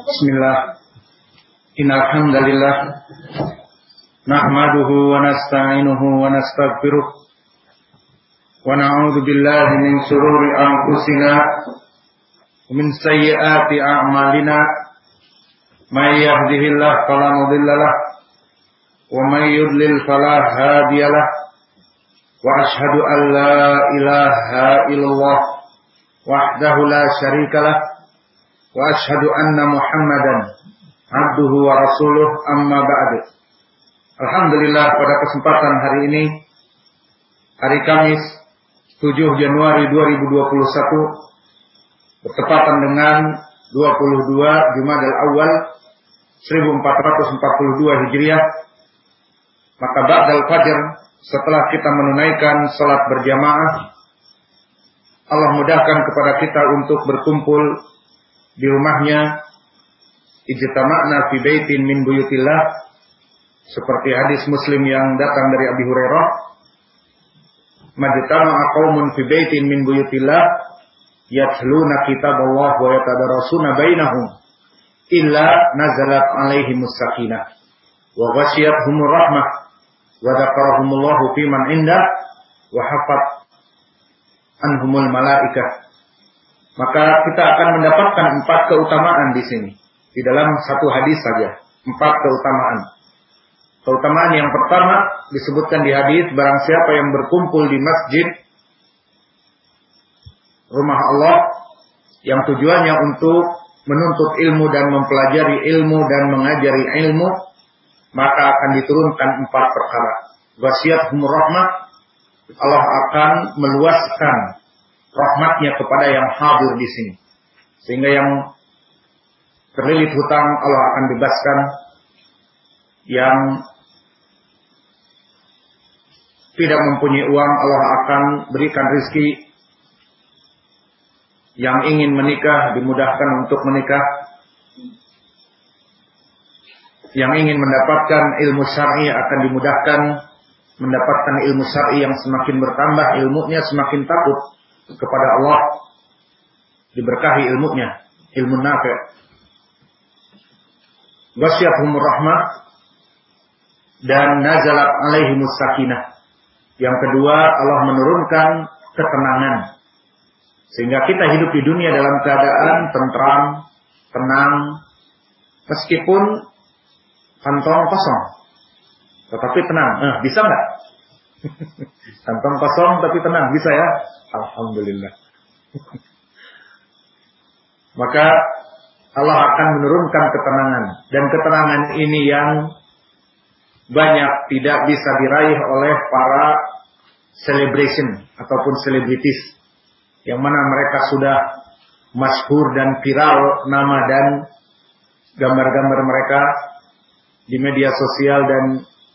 Bismillah. Innal hamdalillah nahmaduhu wa nasta'inuhu wa nastaghfiruh wa billahi min shururi anfusina wa min sayyiati a'malina. May yahdihillahu fala mudilla lahu wa may yudlil fala hadiya lahu wa ashhadu an illallah wahdahu la wa ashhadu anna Muhammadan abduhu wa rasuluh amma ba'du. Alhamdulillah pada kesempatan hari ini hari Kamis 7 Januari 2021 bertepatan dengan 22 Jumadil Awal 1442 Hijriah maka ba'dal fajr setelah kita menunaikan salat berjamaah Allah mudahkan kepada kita untuk berkumpul di rumahnya ijtama'na fi baitin min buyutillah seperti hadis Muslim yang datang dari Abi Hurairah majtama'a qaumun fi baitin min buyutillah yatluna kitaballah wa yatadarasuna bainahum illa nazalat alaihimus sakinah wa ghashiyatuhumur rahmah wa dzakarahumullahu fi man indah wa hafat anhumul malaikah maka kita akan mendapatkan empat keutamaan di sini. Di dalam satu hadis saja. Empat keutamaan. Keutamaan yang pertama disebutkan di hadis barang siapa yang berkumpul di masjid rumah Allah yang tujuannya untuk menuntut ilmu dan mempelajari ilmu dan mengajari ilmu maka akan diturunkan empat perkara. Wasiat rahmah Allah akan meluaskan rahmatnya kepada yang hadir di sini. Sehingga yang terlilit hutang Allah akan bebaskan. Yang tidak mempunyai uang Allah akan berikan rizki. Yang ingin menikah dimudahkan untuk menikah. Yang ingin mendapatkan ilmu syar'i akan dimudahkan mendapatkan ilmu syar'i yang semakin bertambah ilmunya semakin takut kepada Allah diberkahi ilmunya, ilmu nafi'. Wasyafhum rahmah dan nazalat alaihi sakinah. Yang kedua, Allah menurunkan ketenangan. Sehingga kita hidup di dunia dalam keadaan tentram, tenang, meskipun kantong kosong. Tetapi tenang. Eh, bisa nggak? kantong kosong tapi tenang, bisa ya? Alhamdulillah. Maka Allah akan menurunkan ketenangan dan ketenangan ini yang banyak tidak bisa diraih oleh para celebration ataupun selebritis yang mana mereka sudah masyhur dan viral nama dan gambar-gambar mereka di media sosial dan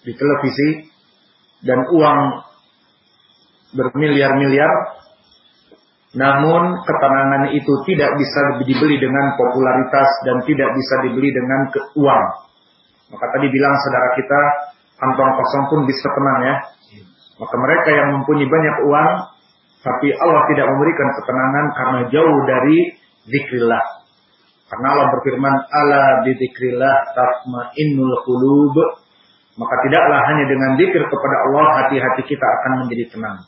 di televisi dan uang bermiliar-miliar namun ketenangan itu tidak bisa dibeli dengan popularitas dan tidak bisa dibeli dengan uang. Maka tadi bilang saudara kita, kantong kosong pun bisa tenang ya. Maka mereka yang mempunyai banyak uang, tapi Allah tidak memberikan ketenangan karena jauh dari zikrillah. Karena Allah berfirman, ala bidzikrillah tatmainnul qulub. Maka tidaklah hanya dengan zikir kepada Allah hati-hati kita akan menjadi tenang.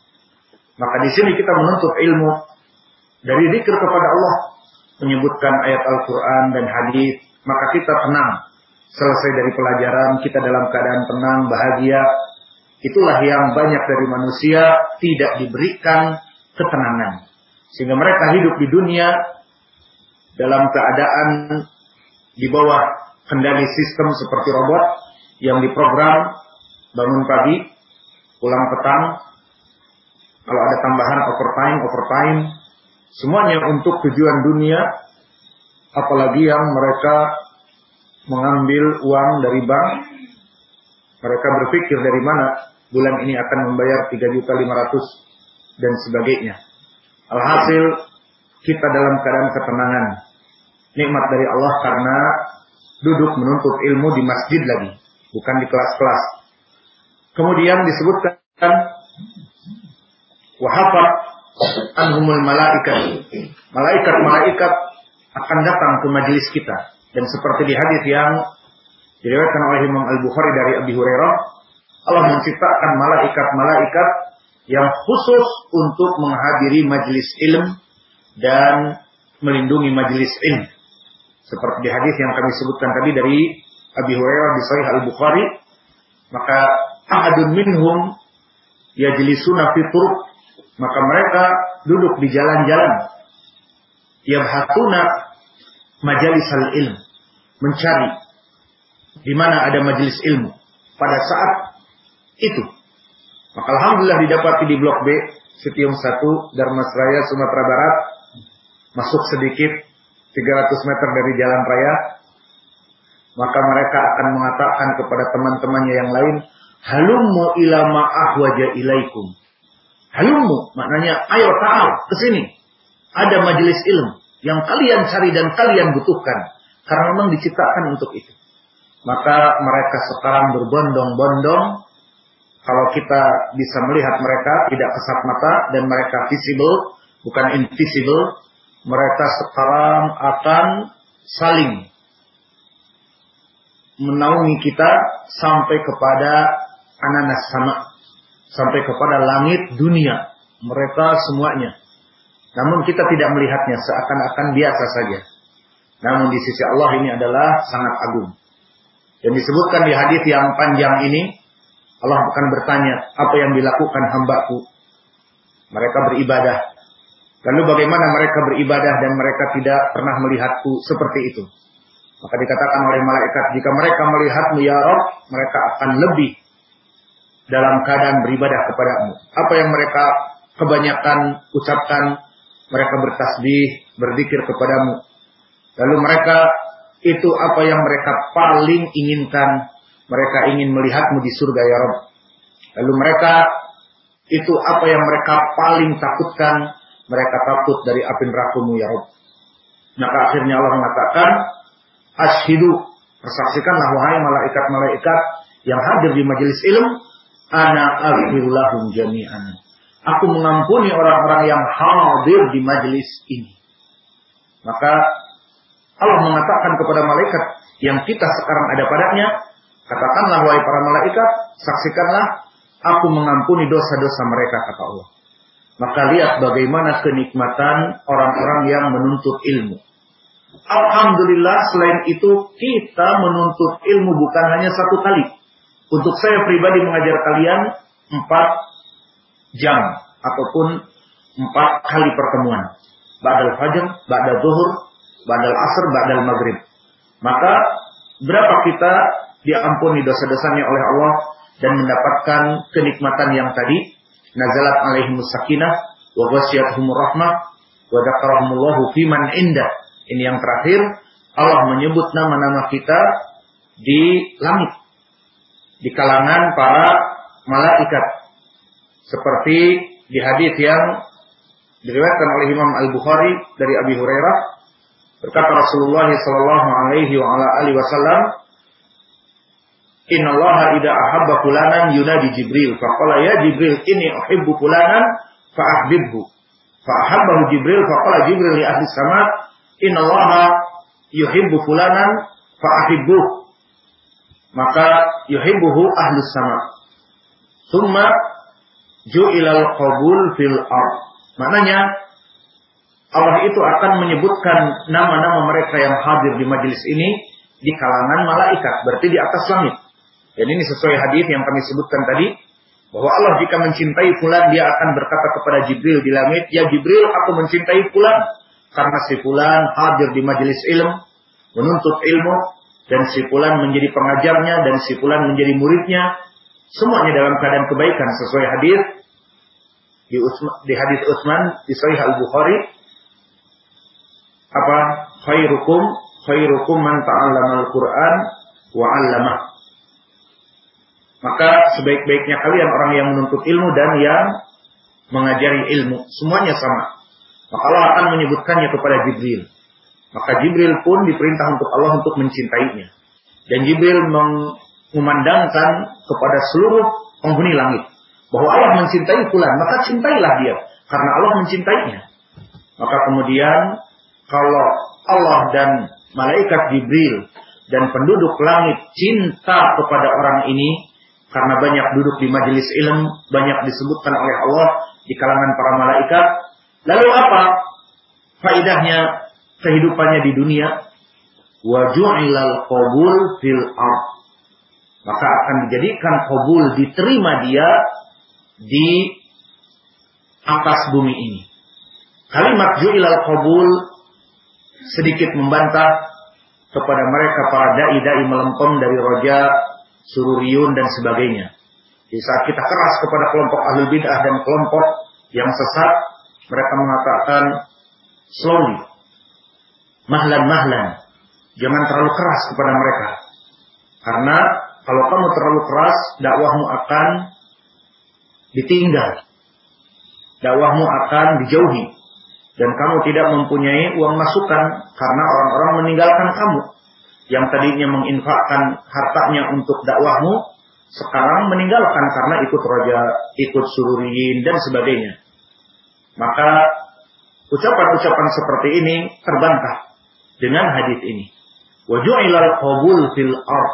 Maka di sini kita menuntut ilmu dari zikir kepada Allah menyebutkan ayat Al-Quran dan hadis, maka kita tenang. Selesai dari pelajaran, kita dalam keadaan tenang, bahagia. Itulah yang banyak dari manusia tidak diberikan ketenangan. Sehingga mereka hidup di dunia dalam keadaan di bawah kendali sistem seperti robot yang diprogram bangun pagi, pulang petang, kalau ada tambahan overtime, overtime, Semuanya untuk tujuan dunia, apalagi yang mereka mengambil uang dari bank, mereka berpikir dari mana bulan ini akan membayar 3 juta 500 dan sebagainya. Alhasil kita dalam keadaan ketenangan. Nikmat dari Allah karena duduk menuntut ilmu di masjid lagi, bukan di kelas-kelas. Kemudian disebutkan wahafat anhumul malaikat. Malaikat-malaikat akan datang ke majelis kita Dan seperti di hadis yang diriwayatkan oleh Imam Al-Bukhari dari Abi Hurairah, Allah menciptakan malaikat-malaikat yang khusus untuk menghadiri majelis ilm dan melindungi majelis ilm. Seperti di hadis yang kami sebutkan tadi dari Abi Hurairah di Sahih Al-Bukhari, maka ahadun minhum yajlisuna fi turuq, maka mereka duduk di jalan-jalan. Yabhatuna majalis al-ilm, mencari di mana ada majelis ilmu. Pada saat itu. Maka alhamdulillah didapati di blok B, Setium 1, Darmasraya, Sumatera Barat, masuk sedikit 300 meter dari jalan raya, maka mereka akan mengatakan kepada teman-temannya yang lain, halummu ila ma'ahwaja ilaikum. Halummu, maknanya ayo ta'al, ke sini. Ada majelis ilmu yang kalian cari dan kalian butuhkan. Karena memang diciptakan untuk itu. Maka mereka sekarang berbondong-bondong. Kalau kita bisa melihat mereka tidak kesat mata dan mereka visible, bukan invisible. Mereka sekarang akan saling menaungi kita sampai kepada ananas sama sampai kepada langit dunia mereka semuanya. Namun kita tidak melihatnya seakan-akan biasa saja. Namun di sisi Allah ini adalah sangat agung. Dan disebutkan di hadis yang panjang ini Allah bukan bertanya apa yang dilakukan hambaku? Mereka beribadah. Lalu bagaimana mereka beribadah dan mereka tidak pernah melihatku seperti itu maka dikatakan oleh malaikat, jika mereka melihatmu ya Rob, mereka akan lebih dalam keadaan beribadah kepadamu. Apa yang mereka kebanyakan ucapkan, mereka bertasbih, berzikir kepadamu. Lalu mereka itu apa yang mereka paling inginkan. Mereka ingin melihatmu di surga ya Rob. Lalu mereka itu apa yang mereka paling takutkan. Mereka takut dari api nerakamu ya Rob. Maka akhirnya Allah mengatakan, Ashidu, persaksikanlah wahai malaikat-malaikat yang hadir di majelis ilmu, ana aghfirulahum jami'an. Aku mengampuni orang-orang yang hadir di majelis ini. Maka Allah mengatakan kepada malaikat yang kita sekarang ada padanya, katakanlah wahai para malaikat, saksikanlah aku mengampuni dosa-dosa mereka kata Allah. Maka lihat bagaimana kenikmatan orang-orang yang menuntut ilmu. Alhamdulillah selain itu kita menuntut ilmu bukan hanya satu kali. Untuk saya pribadi mengajar kalian empat jam ataupun empat kali pertemuan. Ba'dal fajr, ba'dal zuhur, ba'dal asr, ba'dal maghrib. Maka berapa kita diampuni dosa-dosanya oleh Allah dan mendapatkan kenikmatan yang tadi nazalat alaihimus sakinah wa ghasyiyatuhumur rahmah wa dzakarahumullahu fiman indah ini yang terakhir, Allah menyebut nama-nama kita di langit. Di kalangan para malaikat. Seperti di hadis yang diriwayatkan oleh Imam Al-Bukhari dari Abi Hurairah berkata Rasulullah sallallahu alaihi wasallam Inna Allah idza ahabba fulanan yunadi Jibril faqala ya Jibril inni uhibbu fulanan fa ahbibhu fa ahabbahu Jibril faqala Jibril li ahli sama Inna Allah yuhibbu fulanan fa'ahibbuh. Maka yuhibbuhu ahlus sama. Thumma ju'ilal qabul fil ard. Maknanya Allah itu akan menyebutkan nama-nama mereka yang hadir di majelis ini di kalangan malaikat, berarti di atas langit. Dan ini sesuai hadis yang kami sebutkan tadi, bahwa Allah jika mencintai fulan dia akan berkata kepada Jibril di langit, "Ya Jibril, aku mencintai fulan." Karena si fulan hadir di majelis ilmu, menuntut ilmu, dan si fulan menjadi pengajarnya, dan si fulan menjadi muridnya, semuanya dalam keadaan kebaikan sesuai hadis. Di, di hadis Utsman di Sahih Al Bukhari apa? Khairukum khairukum man ta'allama al-Qur'an wa 'allama maka sebaik-baiknya kalian orang yang menuntut ilmu dan yang mengajari ilmu. Semuanya sama maka Allah akan menyebutkannya kepada Jibril. Maka Jibril pun diperintah untuk Allah untuk mencintainya. Dan Jibril memandangkan kepada seluruh penghuni langit. Bahwa Allah mencintai fulan, maka cintailah dia. Karena Allah mencintainya. Maka kemudian kalau Allah dan malaikat Jibril dan penduduk langit cinta kepada orang ini karena banyak duduk di majelis ilmu, banyak disebutkan oleh Allah di kalangan para malaikat. Lalu apa faidahnya kehidupannya di dunia? Waju'ilal qabul fil ard. Maka akan dijadikan qabul diterima dia di atas bumi ini. Kalimat ju'ilal qabul sedikit membantah kepada mereka para dai-dai melempem dari roja, sururiyun dan sebagainya. Di saat kita keras kepada kelompok ahli bid'ah dan kelompok yang sesat, mereka mengatakan slowly, mahlan-mahlan, jangan terlalu keras kepada mereka. Karena kalau kamu terlalu keras, dakwahmu akan ditinggal. Dakwahmu akan dijauhi dan kamu tidak mempunyai uang masukan karena orang-orang meninggalkan kamu yang tadinya menginfakkan hartanya untuk dakwahmu sekarang meninggalkan karena ikut roja, ikut sururiin dan sebagainya. Maka ucapan-ucapan seperti ini terbantah dengan hadis ini. Waju'ilal qabul fil ard.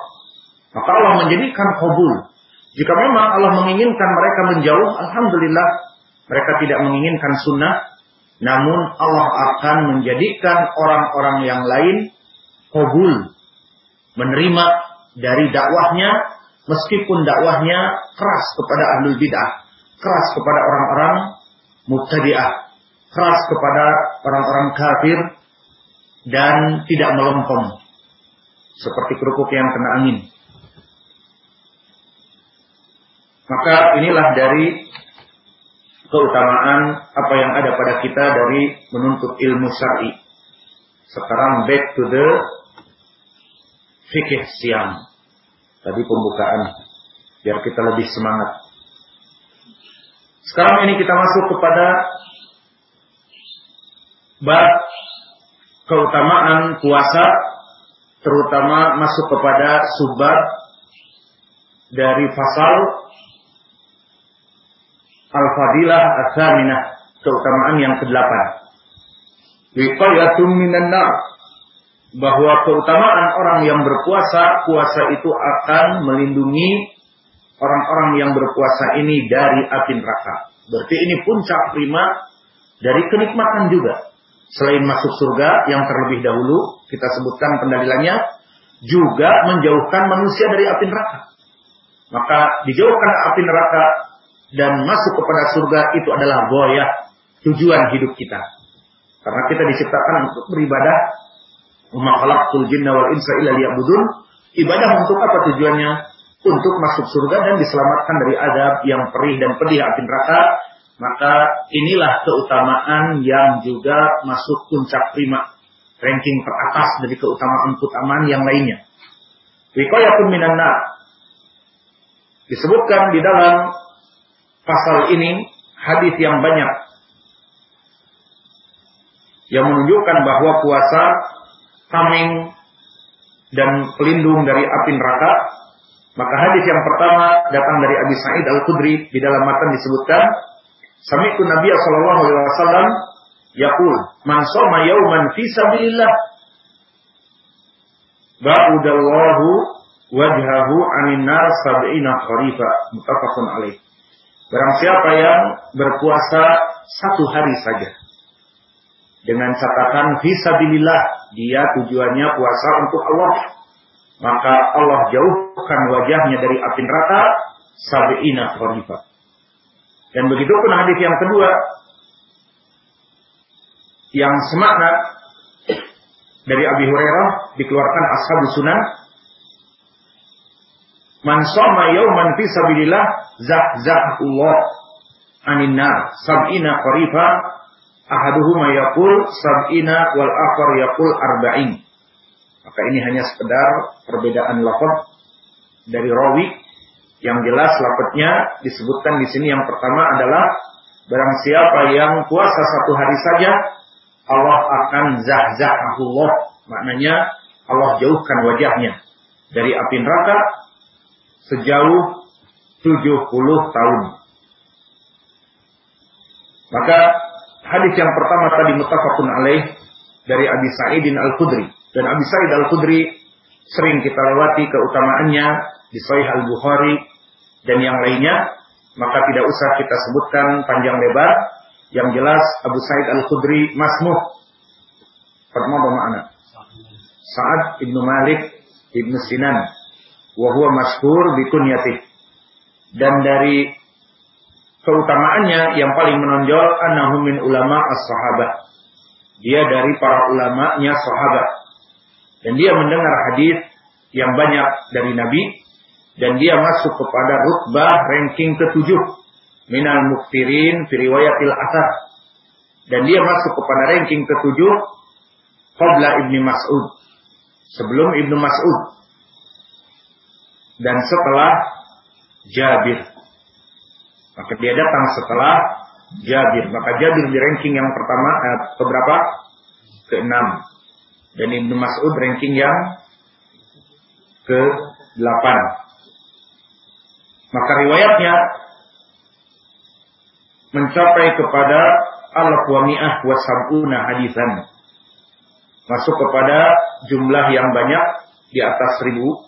Maka Allah menjadikan qabul. Jika memang Allah menginginkan mereka menjauh, alhamdulillah mereka tidak menginginkan sunnah, namun Allah akan menjadikan orang-orang yang lain kabul menerima dari dakwahnya meskipun dakwahnya keras kepada ahlul bid'ah, keras kepada orang-orang mubtadi'ah, keras kepada orang-orang kafir dan tidak melempem seperti kerupuk yang kena angin. Maka inilah dari keutamaan apa yang ada pada kita dari menuntut ilmu syar'i. Sekarang back to the fikih siang. Tadi pembukaan biar kita lebih semangat. Sekarang ini kita masuk kepada bab keutamaan puasa terutama masuk kepada subbab dari pasal Al-Fadilah As-Saminah, keutamaan yang ke-8. Wiqayatun minan nar. Bahwa keutamaan orang yang berpuasa, puasa itu akan melindungi orang-orang yang berpuasa ini dari api neraka. Berarti ini puncak prima dari kenikmatan juga. Selain masuk surga yang terlebih dahulu, kita sebutkan pendalilannya, juga menjauhkan manusia dari api neraka. Maka dijauhkan api neraka dan masuk kepada surga itu adalah goyah tujuan hidup kita. Karena kita diciptakan untuk beribadah. Umakhalaqtul jinna wal insa illa liya'budun. Ibadah untuk apa tujuannya? Untuk masuk surga dan diselamatkan dari azab yang perih dan pedih api neraka. Maka inilah keutamaan yang juga masuk puncak prima. Ranking teratas dari keutamaan-keutamaan yang lainnya. Wikoyatun minan Disebutkan di dalam pasal ini hadis yang banyak yang menunjukkan bahwa puasa tameng dan pelindung dari api neraka. Maka hadis yang pertama datang dari Abi Sa'id Al-Khudri di dalam matan disebutkan Sami'tu Nabi sallallahu alaihi wasallam yaqul man shoma fi sabilillah ba'udallahu wajhahu 'anil nar sab'ina kharifa muttafaqun alaih Barang siapa yang berpuasa satu hari saja. Dengan catatan visabilillah. Dia tujuannya puasa untuk Allah. Maka Allah jauhkan wajahnya dari api neraka. Sabi'ina kharifah. Dan begitu pun hadis yang kedua. Yang semakna dari Abi Hurairah dikeluarkan Ashabu Sunan Man soma yauman fi sabilillah zahzahullah anin nar sab'ina qarifa ahaduhuma yaqul sab'ina wal akhar yaqul arba'in. Maka ini hanya sekedar perbedaan lafaz dari rawi yang jelas lafaznya disebutkan di sini. Yang pertama adalah barang siapa yang puasa satu hari saja Allah akan zahzahullah maknanya Allah jauhkan wajahnya dari api neraka sejauh 70 tahun. Maka hadis yang pertama tadi mutafakun alaih dari Abi Sa'idin Al-Khudri Dan Abi Sa'id Al-Khudri sering kita lewati keutamaannya di Sahih Al-Bukhari dan yang lainnya, maka tidak usah kita sebutkan panjang lebar. Yang jelas Abu Sa'id Al-Khudri masmuh. Pertama bermakna. Sa'ad ibnu Malik ibnu Sinan. Wahuwa masyhur bikunyatih. Dan dari keutamaannya yang paling menonjol annahu min ulama as-sahabah. Dia dari para ulamanya sahabat. Dan dia mendengar hadis yang banyak dari Nabi dan dia masuk kepada rutbah ranking ketujuh. Minal muktirin fi riwayatil asar. Dan dia masuk kepada ranking ketujuh qabla ibni Mas'ud. Sebelum ibnu Mas'ud. Dan setelah Jabir. Maka dia datang setelah Jabir. Maka Jabir di ranking yang pertama eh, keberapa? Keenam dan ibnu Mas'ud ranking yang ke delapan maka riwayatnya mencapai kepada alaf wa mi'ah wa sab'una hadisan. Masuk kepada jumlah yang banyak di atas seribu,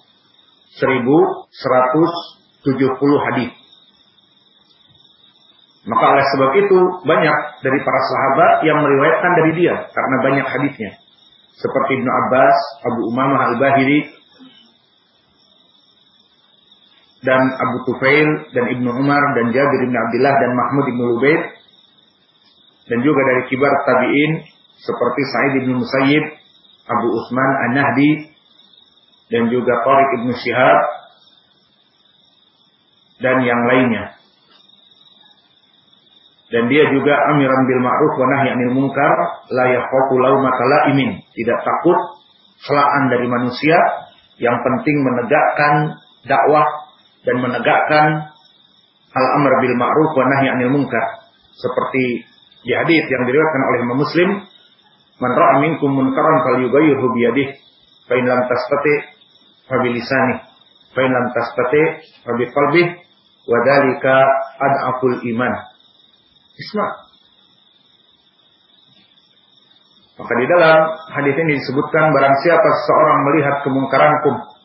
seribu seratus tujuh puluh hadis. Maka oleh sebab itu banyak dari para sahabat yang meriwayatkan dari dia karena banyak hadisnya. Seperti Ibnu Abbas, Abu Umamah Al-Bahiri, dan Abu Tufail dan Ibnu Umar dan Jabir bin Abdullah dan Mahmud bin Lubaid dan juga dari kibar tabi'in seperti Sa'id bin Musayyib, Abu Usman An-Nahdi dan juga Tariq bin Syihab dan yang lainnya. Dan dia juga amiran bil ma'ruf wa nahi anil munkar la yakhafu laumata laimin, tidak takut celaan dari manusia, yang penting menegakkan dakwah dan menegakkan al-amr bil ma'ruf wa nahi 'anil munkar. Seperti di hadis yang diriwayatkan oleh Imam Muslim, "Man ra'a minkum munkaran falyughayyirhu bi yadihi, fa in lam tastati fa bi lisanihi, fa in lam tastati fa bi qalbihi, wa dzalika ad'aful iman." Isma. Maka di dalam hadis ini disebutkan barang siapa seseorang melihat kemungkarankum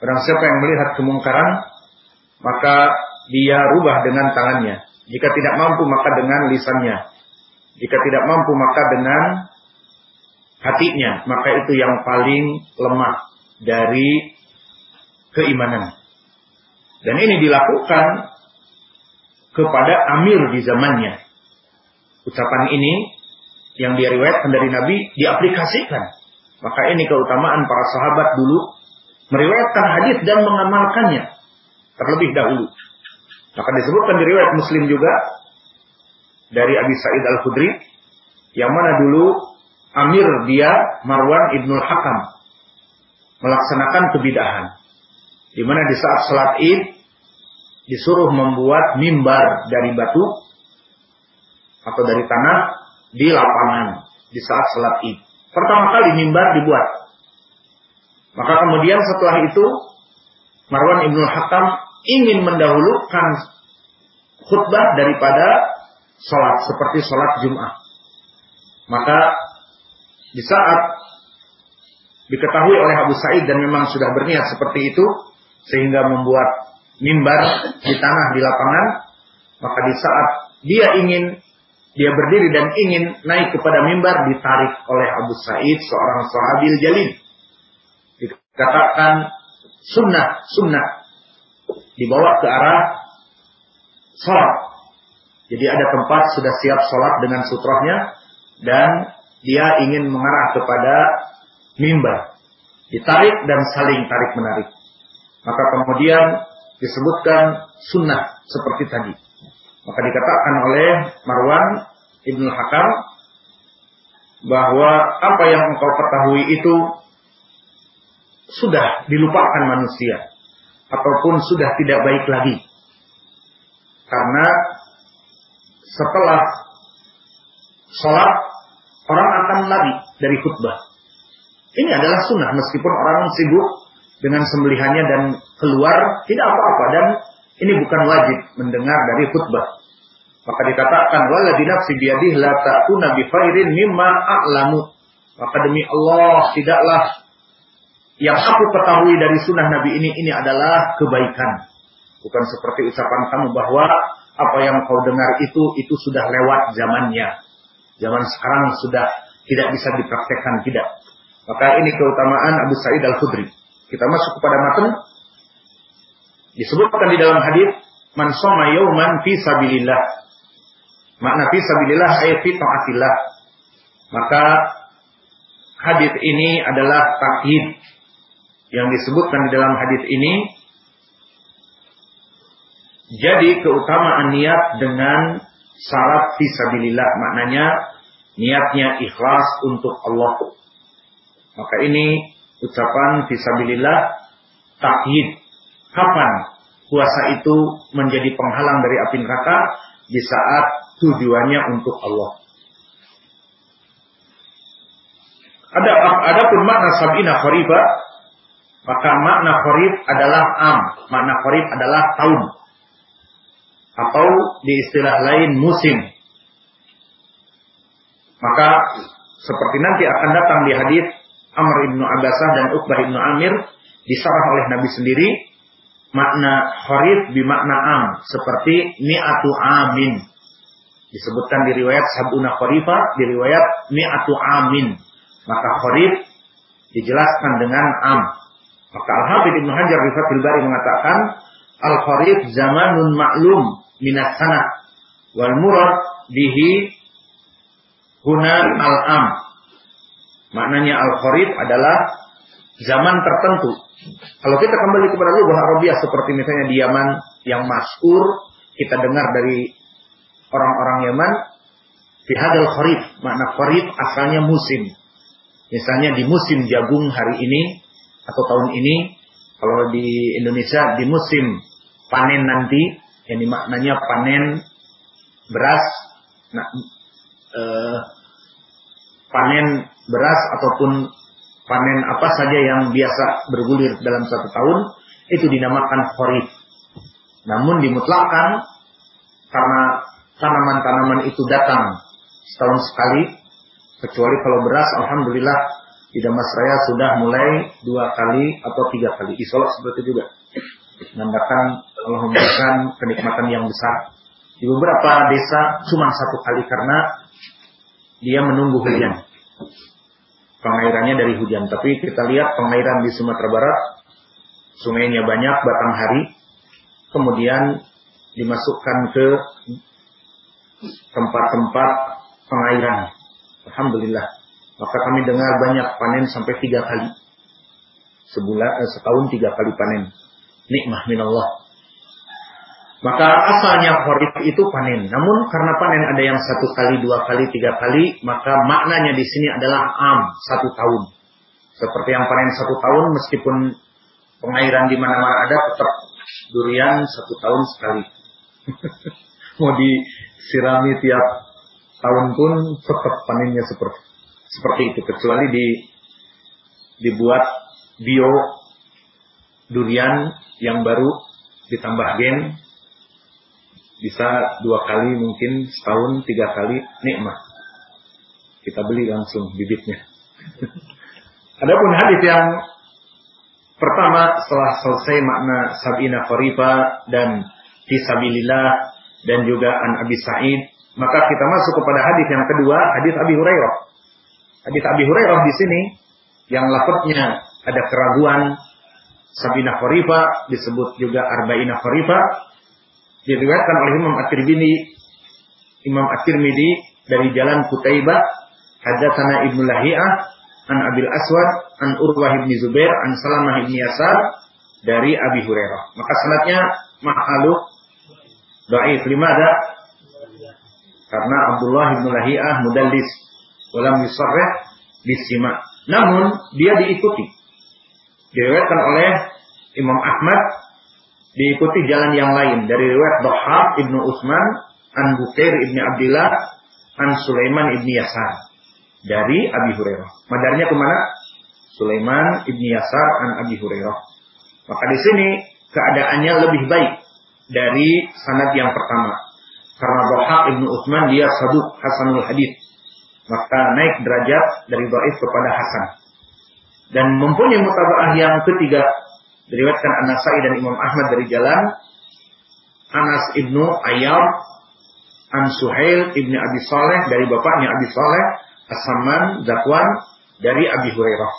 Barang siapa yang melihat kemungkaran, maka dia rubah dengan tangannya. Jika tidak mampu, maka dengan lisannya. Jika tidak mampu, maka dengan hatinya. Maka itu yang paling lemah dari keimanan. Dan ini dilakukan kepada amir di zamannya. Ucapan ini yang diriwayatkan dari Nabi diaplikasikan. Maka ini keutamaan para sahabat dulu meriwayatkan hadis dan mengamalkannya terlebih dahulu. Maka disebutkan di riwayat Muslim juga dari Abi Sa'id Al-Khudri yang mana dulu Amir dia Marwan Ibnul Hakam melaksanakan kebidahan di mana di saat salat Id disuruh membuat mimbar dari batu atau dari tanah di lapangan di saat salat Id. Pertama kali mimbar dibuat maka kemudian setelah itu Marwan Ibnu Hakam ingin mendahulukan khutbah daripada sholat seperti sholat Jum'ah. Maka di saat diketahui oleh Abu Said dan memang sudah berniat seperti itu sehingga membuat mimbar di tanah di lapangan, maka di saat dia ingin dia berdiri dan ingin naik kepada mimbar ditarik oleh Abu Said seorang sahabil jalil katakan sunnah, sunnah. Dibawa ke arah sholat. Jadi ada tempat sudah siap sholat dengan sutrohnya. Dan dia ingin mengarah kepada mimbar. Ditarik dan saling tarik-menarik. Maka kemudian disebutkan sunnah seperti tadi. Maka dikatakan oleh Marwan Ibnu Hakam bahwa apa yang engkau ketahui itu sudah dilupakan manusia ataupun sudah tidak baik lagi. Karena setelah sholat orang akan lari dari khutbah. Ini adalah sunnah meskipun orang sibuk dengan sembelihannya dan keluar tidak apa-apa dan ini bukan wajib mendengar dari khutbah. Maka dikatakan wala nafsi biyadihi la ta'tuna bi khairin mimma a'lamu. Maka demi Allah tidaklah yang aku ketahui dari sunnah Nabi ini ini adalah kebaikan. Bukan seperti ucapan kamu bahwa apa yang kau dengar itu itu sudah lewat zamannya. Zaman sekarang sudah tidak bisa dipraktekkan tidak. Maka ini keutamaan Abu Sa'id Al-Khudri. Kita masuk kepada matan disebutkan di dalam hadis man soma yauman fi sabilillah. Makna fi sabilillah ayat fi taatillah. Maka hadis ini adalah takhid yang disebutkan di dalam hadis ini jadi keutamaan niat dengan syarat fisabilillah maknanya niatnya ikhlas untuk Allah. Maka ini ucapan fisabilillah takhid. Kapan puasa itu menjadi penghalang dari api neraka? Di saat tujuannya untuk Allah. Ada adapun makna sabina kharifa maka makna kharif adalah am, makna kharif adalah tahun atau di istilah lain musim. Maka seperti nanti akan datang di hadis Amr ibnu Abbasah dan Uqbah ibnu Amir disarah oleh Nabi sendiri makna kharif bimakna am seperti mi'atu amin. Disebutkan di riwayat sabuna kharifa di riwayat mi'atu amin. Maka kharif dijelaskan dengan am. Maka Al-Hafidh Ibnu Hajar di Fathul Bari mengatakan al-kharif zamanun maklum minas sana wal murad bihi huna al-am. Maknanya al-kharif adalah zaman tertentu. Kalau kita kembali kepada lugah Arabiah seperti misalnya di Yaman yang maskur kita dengar dari orang-orang Yaman fi hadal kharif, makna kharif asalnya musim. Misalnya di musim jagung hari ini atau tahun ini kalau di Indonesia di musim panen nanti yang maknanya panen beras nah, eh, panen beras ataupun panen apa saja yang biasa bergulir dalam satu tahun itu dinamakan kharif. Namun dimutlakan karena tanaman-tanaman itu datang setahun sekali kecuali kalau beras alhamdulillah di Damasraya sudah mulai dua kali atau tiga kali. Isolasi seperti juga. Menandakan Allah memberikan kenikmatan yang besar. Di beberapa desa cuma satu kali karena dia menunggu hujan. Pengairannya dari hujan. Tapi kita lihat pengairan di Sumatera Barat, sungainya banyak, batang hari, kemudian dimasukkan ke tempat-tempat pengairan. Alhamdulillah maka kami dengar banyak panen sampai tiga kali. Sebulan, eh, setahun tiga kali panen. Nikmah minallah. Maka asalnya kharif itu panen. Namun karena panen ada yang satu kali, dua kali, tiga kali, maka maknanya di sini adalah am, satu tahun. Seperti yang panen satu tahun, meskipun pengairan di mana-mana ada, tetap durian satu tahun sekali. Mau disirami tiap tahun pun tetap panennya seperti seperti itu kecuali di dibuat bio durian yang baru ditambah gen bisa dua kali mungkin setahun tiga kali nikmat. Kita beli langsung bibitnya. Adapun hadis yang pertama setelah selesai makna sabina kharifa dan fisabilillah dan juga an Abi Sa'id maka kita masuk kepada hadis yang kedua hadis Abi Hurairah. Hadis Abi Hurairah di sini yang lafadznya ada keraguan Sabina Kharifa disebut juga Arba'ina Kharifa diriwayatkan oleh Imam At-Tirmidzi Imam At-Tirmidzi dari jalan Kutaibah hadatsana Ibnu Lahiyah an Abil Aswad an Urwah bin Zubair an Salamah bin Yasar dari Abi Hurairah. Maka sanadnya ma'aluk dhaif. Limada? Karena Abdullah bin Lahiyah mudallis walam yusarrih bisima. Namun dia diikuti. Diriwayatkan oleh Imam Ahmad diikuti jalan yang lain dari riwayat Dhahab Ibnu Utsman an Bukair Ibnu Abdullah an Sulaiman Ibnu Yasar dari Abi Hurairah. Madarnya ke mana? Sulaiman Ibnu Yasar an Abi Hurairah. Maka di sini keadaannya lebih baik dari sanad yang pertama. Karena Dhahab Ibnu Utsman dia saduk Hasanul Hadis maka naik derajat dari dhaif kepada hasan. Dan mempunyai mutabaah yang ketiga diriwayatkan An-Nasai dan Imam Ahmad dari jalan Anas ibnu Ayyab An Suhail ibnu Abi Saleh dari bapaknya Abi Saleh As-Samman Zakwan dari Abi Hurairah.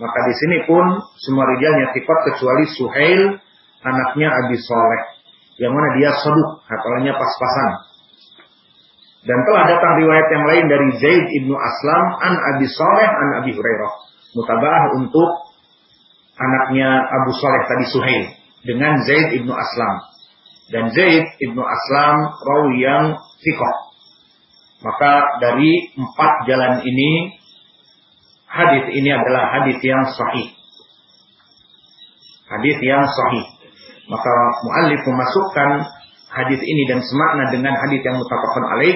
Maka di sini pun semua rijalnya tipat kecuali Suhail anaknya Abi Saleh yang mana dia soduk hafalannya pas-pasan. Dan telah datang riwayat yang lain dari Zaid ibnu Aslam an Abi Saleh an Abi Hurairah. Mutabaah untuk anaknya Abu Saleh tadi Suhail dengan Zaid ibnu Aslam. Dan Zaid ibnu Aslam rawi yang sikoh. Maka dari empat jalan ini, hadis ini adalah hadis yang sahih. Hadis yang sahih. Maka muallif memasukkan hadis ini dan semakna dengan hadis yang mutafakun alaih.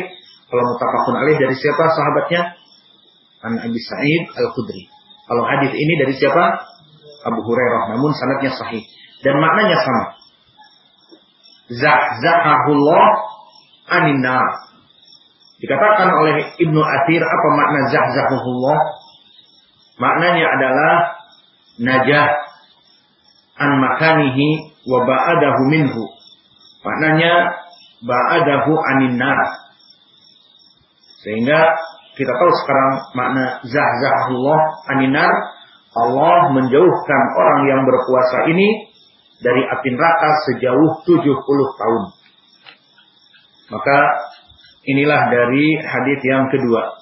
Kalau mutafakun alaih dari siapa sahabatnya? An Abi Sa'id Al-Khudri. Kalau hadis ini dari siapa? Abu Hurairah. Namun sanadnya sahih. Dan maknanya sama. Zahzahahullah aninna. Dikatakan oleh Ibnu Athir apa makna zahzahullah? Maknanya adalah najah an makanihi wa ba'adahu minhu. Maknanya ba'adahu anin nar. Sehingga kita tahu sekarang makna zahzahullah anin nar. Allah menjauhkan orang yang berpuasa ini dari api neraka sejauh 70 tahun. Maka inilah dari hadis yang kedua.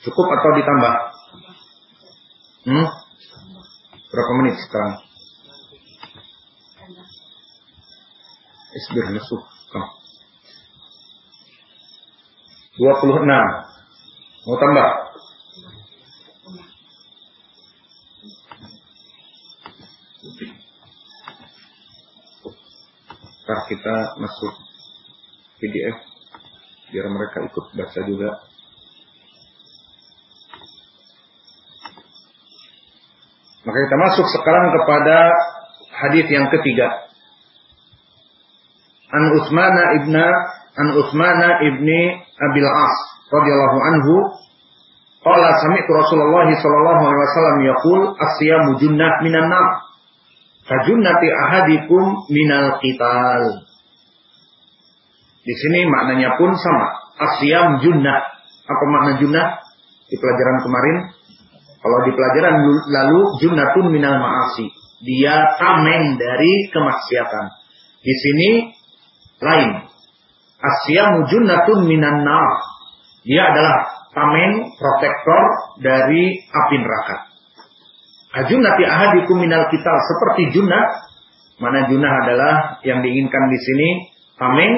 Cukup atau ditambah? Hmm? Berapa menit sekarang? Isbir nasuh. 26. Mau tambah? Ntar kita masuk PDF biar mereka ikut baca juga. Maka kita masuk sekarang kepada hadis yang ketiga. An Utsmana ibna An Utsmana ibni Abil As radhiyallahu anhu qala sami'tu Rasulullah sallallahu alaihi wasallam yaqul as-siyamu junnah minan nar kajunnati ahadikum minal qital di sini maknanya pun sama asyam junnah apa makna junnah di pelajaran kemarin kalau di pelajaran lalu junnatun minal ma'asi. Dia tameng dari kemaksiatan. Di sini lain. Asyamu junnatun minan nar. Dia adalah tameng protektor dari api neraka. Ajunnati ahadikum minal kital seperti junnah. Mana junnah adalah yang diinginkan di sini tameng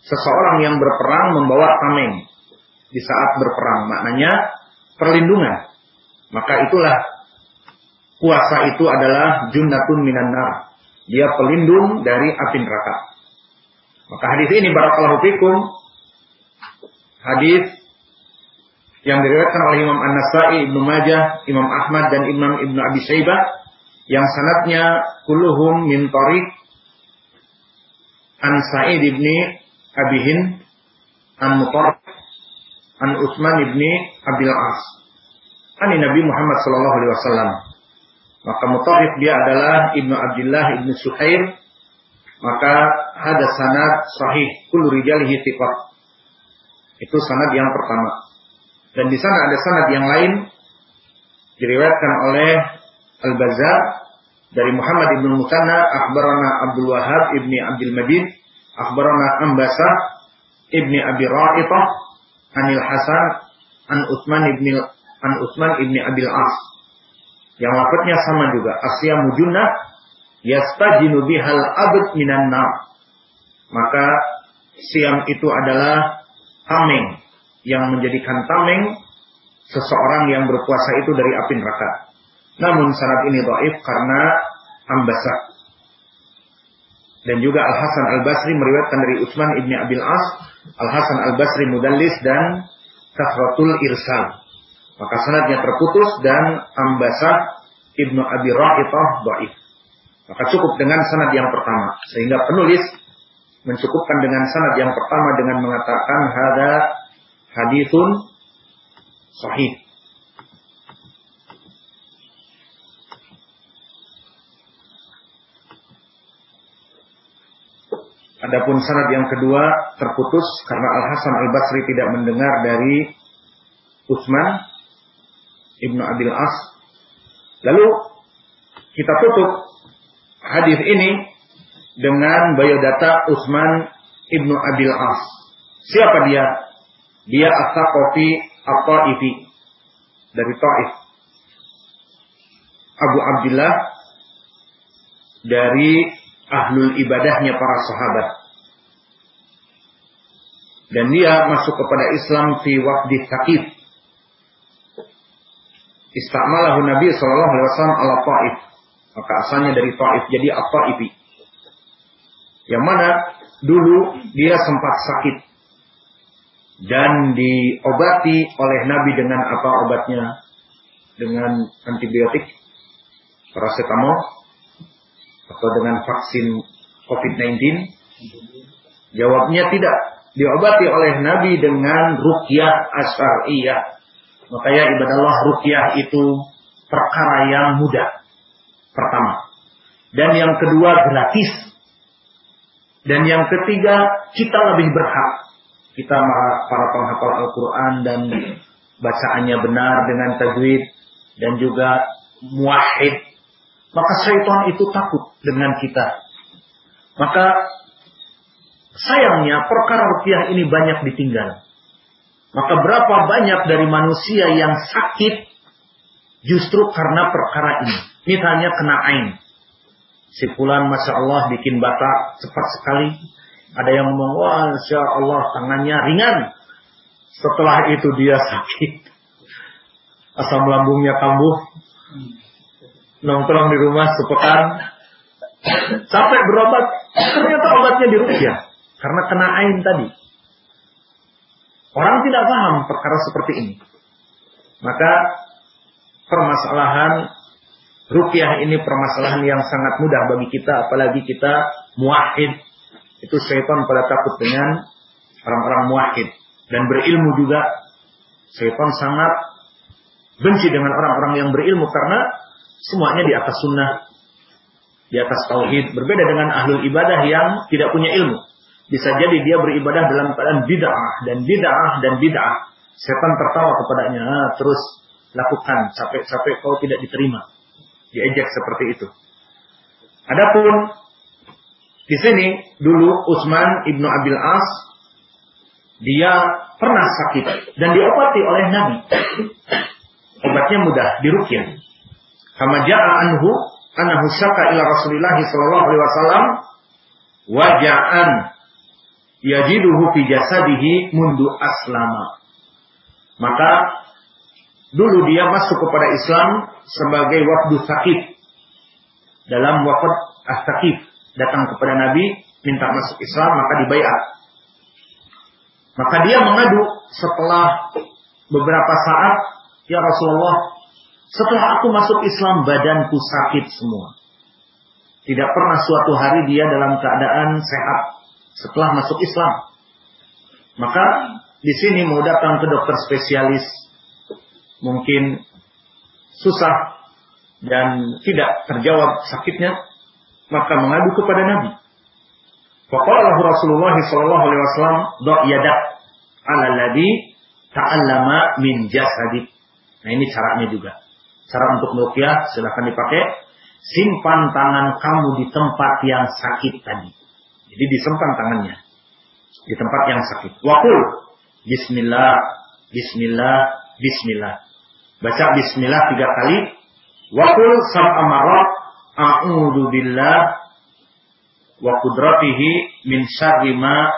seseorang yang berperang membawa tameng di saat berperang. Maknanya perlindungan. Maka itulah puasa itu adalah junnatun minan nar. Dia pelindung dari api neraka. Maka hadis ini barakallahu fikum hadis yang diriwayatkan oleh Imam An-Nasai, Ibnu Majah, Imam Ahmad dan Imam Ibnu Abi Syaibah yang sanatnya kulluhum min tariq An Sa'id ibni Abihin An Mutar An Utsman ibni Abil As Ani Nabi Muhammad Sallallahu Alaihi Wasallam. Maka mutarif dia adalah Ibnu Abdullah Ibnu Suhair. Maka ada sanad sahih kullu rijalihi thiqat. Itu sanad yang pertama. Dan di sana ada sanad yang lain diriwayatkan oleh Al-Bazzar dari Muhammad ibnu Mutanna akhbarana Abdul Wahab ibni Abdul Majid akhbarana Ambasa ibni Abi Ra'itah Anil Hasan an Utsman ibni an Utsman ibni Abil As. Yang lafadznya sama juga. Asya mujunnah yastajinu bihal abd minan nar. Maka siam itu adalah tameng yang menjadikan tameng seseorang yang berpuasa itu dari api neraka. Namun sanad ini dhaif karena ambasa. Dan juga Al Hasan Al Basri meriwayatkan dari Utsman ibni Abil As, Al Hasan Al Basri mudallis dan kafratul irsal. Maka sanadnya terputus dan ambasah Ibnu Abi Ra'itah dhaif. Maka cukup dengan sanad yang pertama. Sehingga penulis mencukupkan dengan sanad yang pertama dengan mengatakan hada hadithun sahih. Adapun sanad yang kedua terputus karena Al Hasan Al Basri tidak mendengar dari Utsman ibnu Abil As. Lalu kita tutup hadis ini dengan biodata Utsman ibnu Abil As. Siapa dia? Dia As-Saqafi At-Taifi dari Taif. Abu Abdullah dari ahlul ibadahnya para sahabat. Dan dia masuk kepada Islam di waqdi Thaqif. Istamalahu Nabi sallallahu alaihi wasallam ala Taif. Maka asalnya dari Taif jadi At-Taifi. Yang mana dulu dia sempat sakit dan diobati oleh Nabi dengan apa obatnya? Dengan antibiotik, paracetamol, atau dengan vaksin COVID-19? Jawabnya tidak. Diobati oleh Nabi dengan rukyah asyariyah. Makanya ibadah Allah rukyah itu perkara yang mudah. Pertama. Dan yang kedua gratis. Dan yang ketiga kita lebih berhak. Kita para penghafal Al-Quran dan bacaannya benar dengan tajwid. Dan juga muahid maka syaitan itu takut dengan kita. Maka sayangnya perkara rupiah ini banyak ditinggal. Maka berapa banyak dari manusia yang sakit justru karena perkara ini. Misalnya kena ain. Si pulan Masya Allah bikin bata cepat sekali. Ada yang ngomong, wah Masya Allah tangannya ringan. Setelah itu dia sakit. Asam lambungnya kambuh nongkrong di rumah sepekan sampai berobat ternyata obatnya di rupiah karena kena ain tadi orang tidak paham perkara seperti ini maka permasalahan rupiah ini permasalahan yang sangat mudah bagi kita apalagi kita muahid itu syaitan pada takut dengan orang-orang muahid dan berilmu juga syaitan sangat benci dengan orang-orang yang berilmu karena Semuanya di atas sunnah, di atas tauhid. Berbeda dengan ahlul ibadah yang tidak punya ilmu. Bisa jadi dia beribadah dalam keadaan bid'ah dan bid'ah dan bid'ah. Setan tertawa kepadanya, ah, terus lakukan, capek-capek kau tidak diterima. Diejek seperti itu. Adapun di sini dulu Utsman ibnu Abil As dia pernah sakit dan diobati oleh Nabi. Obatnya mudah, dirukyah. Kama ja'a anhu annahu syaka ila Rasulillah sallallahu alaihi wasallam waja'an yajiduhu fi jasadihi mundu aslama. Maka dulu dia masuk kepada Islam sebagai waktu sakit. Dalam waktu as-sakif datang kepada Nabi minta masuk Islam maka dibayar. Maka dia mengadu setelah beberapa saat, ya Rasulullah, setelah aku masuk Islam, badanku sakit semua. Tidak pernah suatu hari dia dalam keadaan sehat setelah masuk Islam. Maka di sini mau datang ke dokter spesialis mungkin susah dan tidak terjawab sakitnya, maka mengadu kepada Nabi. Faqala Rasulullah sallallahu alaihi wasallam, "Do' yadak 'ala ladhi ta'allama min jasadik." Nah, ini caranya juga. Cara untuk merukyah silahkan dipakai. Simpan tangan kamu di tempat yang sakit tadi. Jadi disimpan tangannya. Di tempat yang sakit. Wakul. Bismillah. Bismillah. Bismillah. Baca bismillah tiga kali. Wakul amarat. A'udhu billah. Wa kudratihi min syarri ma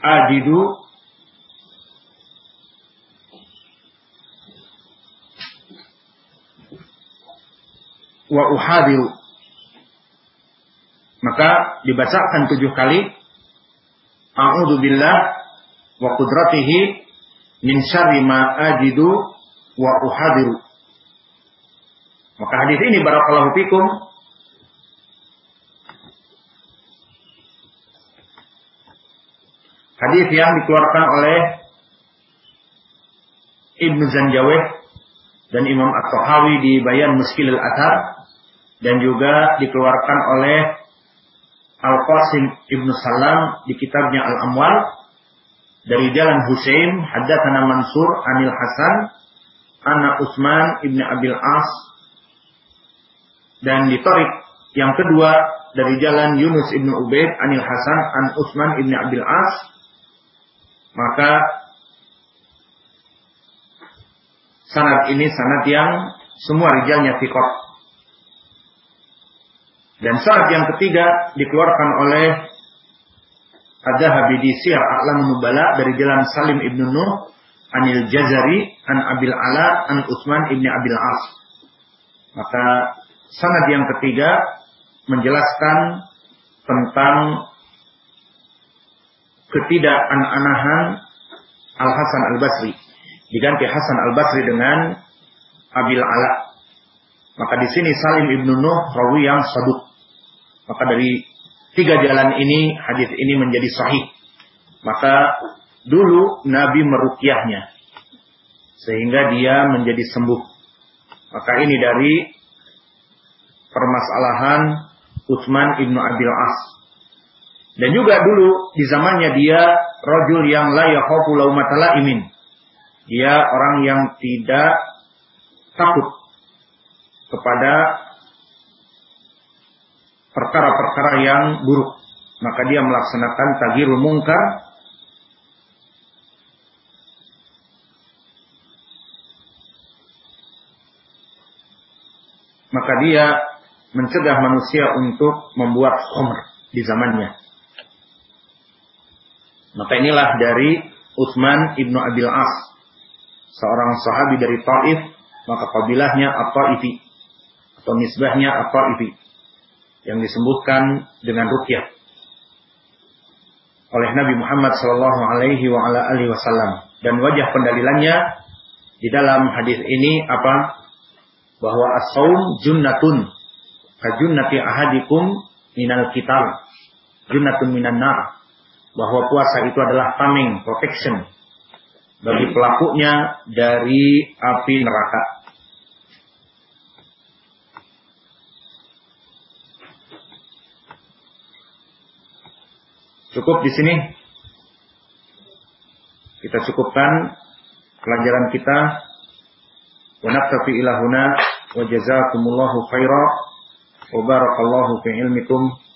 ajidu wa uhadiru. Maka dibacakan tujuh kali. A'udhu billah wa kudratihi min syarri ma ajidu wa uhadiru. Maka hadis ini barakallahu fikum hadis yang dikeluarkan oleh Ibnu Zanjawih dan Imam At-Tahawi di Bayan Muskil Al-Athar dan juga dikeluarkan oleh Al-Qasim Ibnu Salam di kitabnya Al-Amwal dari jalan Husain haddatsana Mansur Anil Hasan anak Utsman Ibnu Abil As. Dan di Tarik yang kedua dari jalan Yunus Ibnu Ubaid Anil Hasan an Utsman Ibnu Abil As maka sanad ini sanad yang semua rijalnya fikor dan sanad yang ketiga dikeluarkan oleh Ad-Dahabi di Syiar A'lam Nubala dari jalan Salim Ibnu Nuh Anil Jazari An Abil Ala An Utsman Ibni Abil As. Maka sanad yang ketiga menjelaskan tentang ketidakan-anahan Al Hasan Al Basri diganti Hasan Al Basri dengan Abil Ala. Maka di sini Salim ibnu Nuh rawi yang saduk. Maka dari tiga jalan ini hadis ini menjadi sahih. Maka dulu Nabi merukyahnya sehingga dia menjadi sembuh. Maka ini dari permasalahan Utsman ibnu Abil As. Dan juga dulu di zamannya dia rojul yang la yakhafu laumatala imin. Dia orang yang tidak takut kepada perkara-perkara yang buruk. Maka dia melaksanakan tagirul mungkar maka dia mencegah manusia untuk membuat khomer di zamannya. Maka inilah dari Utsman ibnu Abil As, seorang sahabi dari Taif, maka kabilahnya At-Taifi atau nisbahnya At-Taifi yang disebutkan dengan rukyah oleh Nabi Muhammad Shallallahu Alaihi Wasallam. Dan wajah pendalilannya di dalam hadis ini apa? Bahwa as-saum junnatun kajunnati ahadikum minal kital junnatun minan nar. Bahwa puasa itu adalah tameng protection bagi pelakunya dari api neraka Cukup di sini. Kita cukupkan pelajaran kita. Wa naktafi ilahuna wa jazakumullahu khaira wa barakallahu fi ilmikum